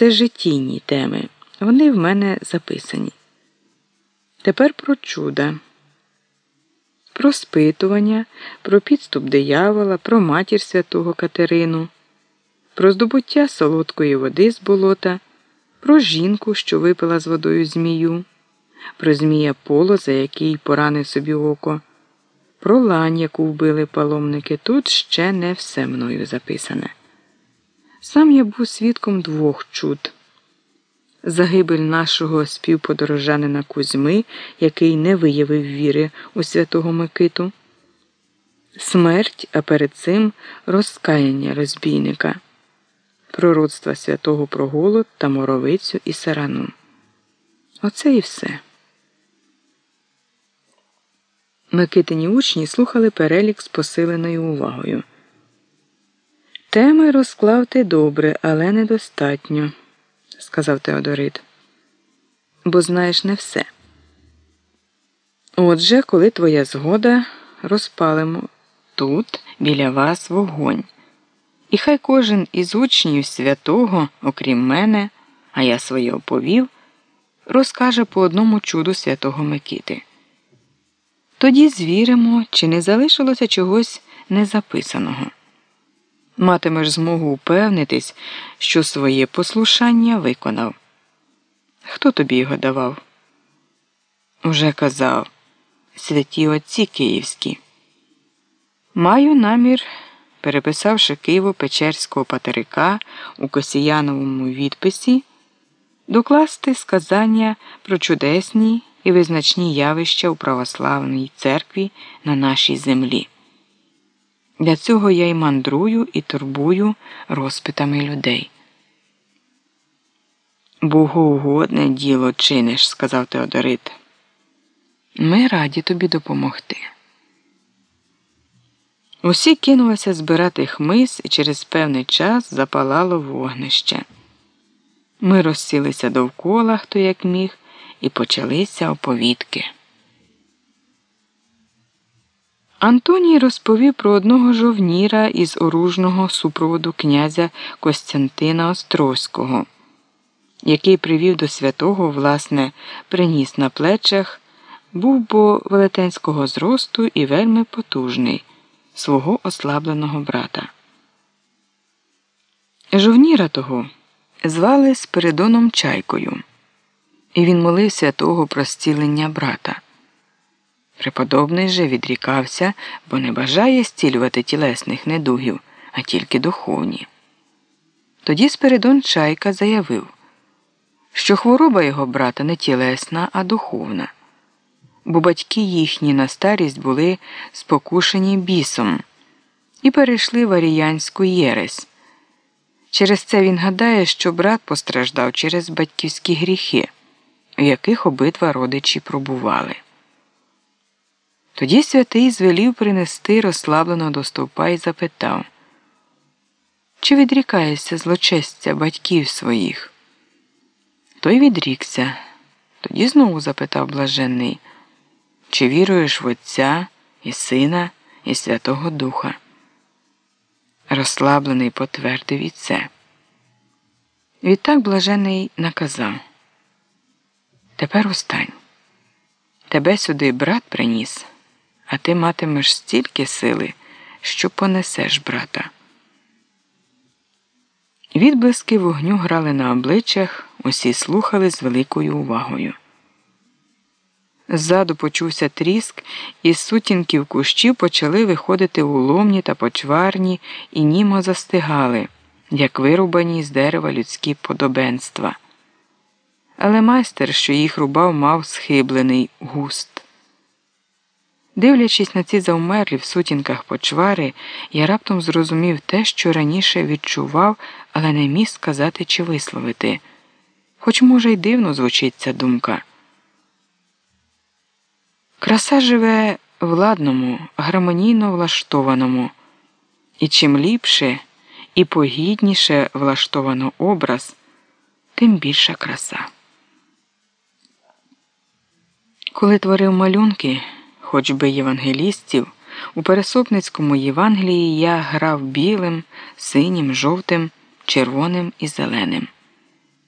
Це життєйні теми. Вони в мене записані. Тепер про чуда, про спитування, про підступ диявола, про матір святого Катерину, про здобуття солодкої води з болота, про жінку, що випила з водою змію, про змія полоза, який поранив собі око, про лань, яку вбили паломники. Тут ще не все мною записане. Сам я був свідком двох чуд. Загибель нашого співподорожанина Кузьми, який не виявив віри у святого Микиту, смерть, а перед цим розкаяння розбійника, пророцтва святого про голод та моровицю і сарану. Оце і все. Микитині учні слухали перелік з посиленою увагою. Теми розклав ти добре, але недостатньо, сказав Теодорит. Бо знаєш не все. Отже, коли твоя згода, розпалимо тут біля вас вогонь. І хай кожен із учнів святого, окрім мене, а я своє оповів, розкаже по одному чуду святого Микити. Тоді звіримо, чи не залишилося чогось незаписаного матимеш змогу упевнитись, що своє послушання виконав. Хто тобі його давав? Уже казав святі отці київські. Маю намір, переписавши Києво-Печерського патерика у Косіяновому відписі, докласти сказання про чудесні і визначні явища у православній церкві на нашій землі. Для цього я й мандрую і турбую розпитами людей. Богоугодне діло чиниш, сказав Теодорит. Ми раді тобі допомогти. Усі кинулися збирати хмиз і через певний час запалало вогнище. Ми розсілися довкола, хто як міг, і почалися оповідки. Антоній розповів про одного жовніра із оружного супроводу князя Костянтина Острозького, який привів до святого, власне, приніс на плечах, був бо велетенського зросту і вельми потужний, свого ослабленого брата. Жовніра того звали Спиридоном Чайкою, і він молив святого про зцілення брата. Преподобний же відрікався, бо не бажає зцілювати тілесних недугів, а тільки духовні. Тоді Спиридон Чайка заявив, що хвороба його брата не тілесна, а духовна, бо батьки їхні на старість були спокушені бісом і перейшли в аріянську єресь. Через це він гадає, що брат постраждав через батьківські гріхи, в яких обидва родичі пробували. Тоді святий звелів принести розслаблено до стовпа і запитав, чи відрікаєшся злочестя батьків своїх? Той відрікся. Тоді знову запитав блаженний, чи віруєш в Отця і Сина, і Святого Духа? Розслаблений потвердив і це. Відтак блажений наказав Тепер устань. Тебе сюди брат приніс а ти матимеш стільки сили, що понесеш брата. Відблиски вогню грали на обличчях, усі слухали з великою увагою. Ззаду почувся тріск, і з сутінків кущів почали виходити уломні та почварні і німо застигали, як вирубані з дерева людські подобенства. Але майстер, що їх рубав, мав схиблений густ. Дивлячись на ці завмерлі в сутінках почвари, я раптом зрозумів те, що раніше відчував, але не міг сказати чи висловити. Хоч, може, й дивно звучить ця думка. Краса живе в ладному, гармонійно влаштованому, і чим ліпше і погідніше влаштовано образ, тим більша краса. Коли творив малюнки хоч би євангелістів, у Пересопницькому Євангелії я грав білим, синім, жовтим, червоним і зеленим.